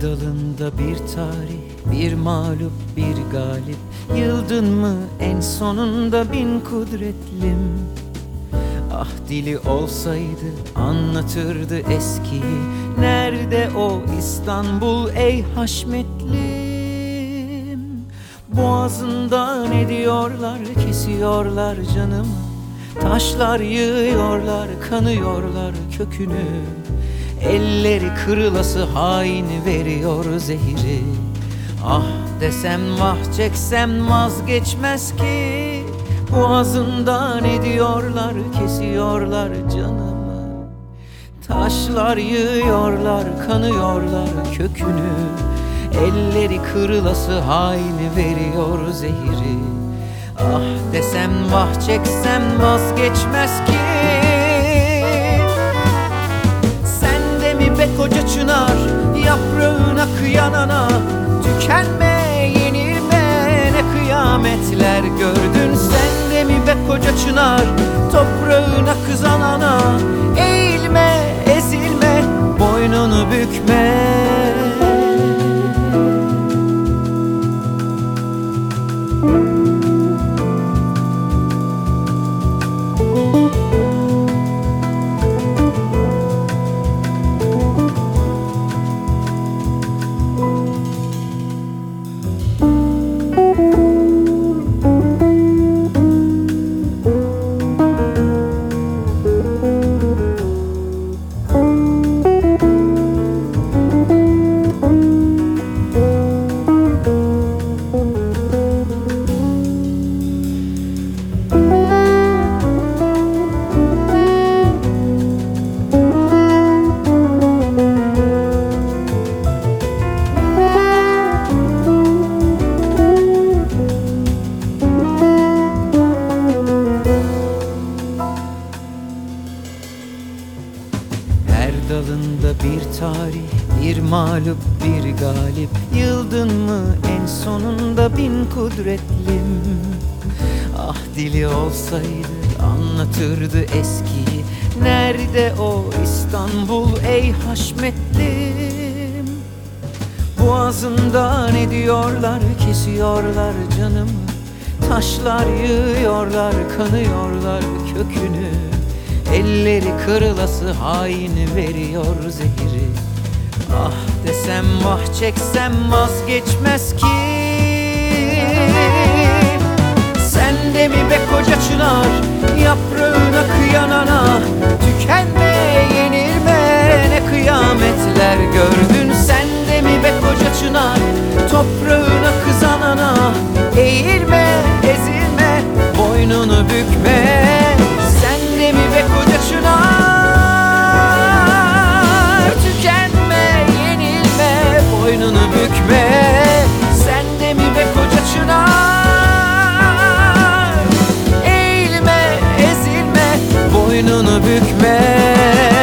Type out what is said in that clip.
dalında bir tarih, bir mağlup, bir galip. Yıldın mı en sonunda bin kudretlim? Ah dili olsaydı anlatırdı eskiyi. Nerede o İstanbul ey haşmetlim? Boğazından ediyorlar kesiyorlar canımı. Taşlar yığıyorlar kanıyorlar kökünü Elleri kırılası hain veriyor zehri Ah desem vah çeksem vazgeçmez ki. Boğazından ediyorlar kesiyorlar canımı. Taşlar yığıyorlar kanıyorlar kökünü. Elleri kırılası hain veriyor zehri Ah desem vah çeksem vazgeçmez ki çınar yaprağına kıyanana Tükenme yenilme ne kıyametler gördün Sen de mi be koca çınar? Toprağına kızanana Eğilme ezilme boynunu bükme. Her dalında bir tarih, bir mağlup, bir galip. Yıldın mı en sonunda bin kudretlim? Ah dili olsaydı anlatırdı eskiyi. Nerede o İstanbul ey haşmetlim? Boğazından ediyorlar, kesiyorlar canımı. Taşlar yığıyorlar, kanıyorlar kökünü Elleri kırılası hain veriyor zehri Ah desem vah çeksem vazgeçmez ki. Sen de mi be koca çınar yaprağına kıyanana Tükenme yenilme ne kıyametler gördün? Sen de mi be koca çınar toprağına kızanana? Eğilme ezilme boynunu bükme boynunu bükme.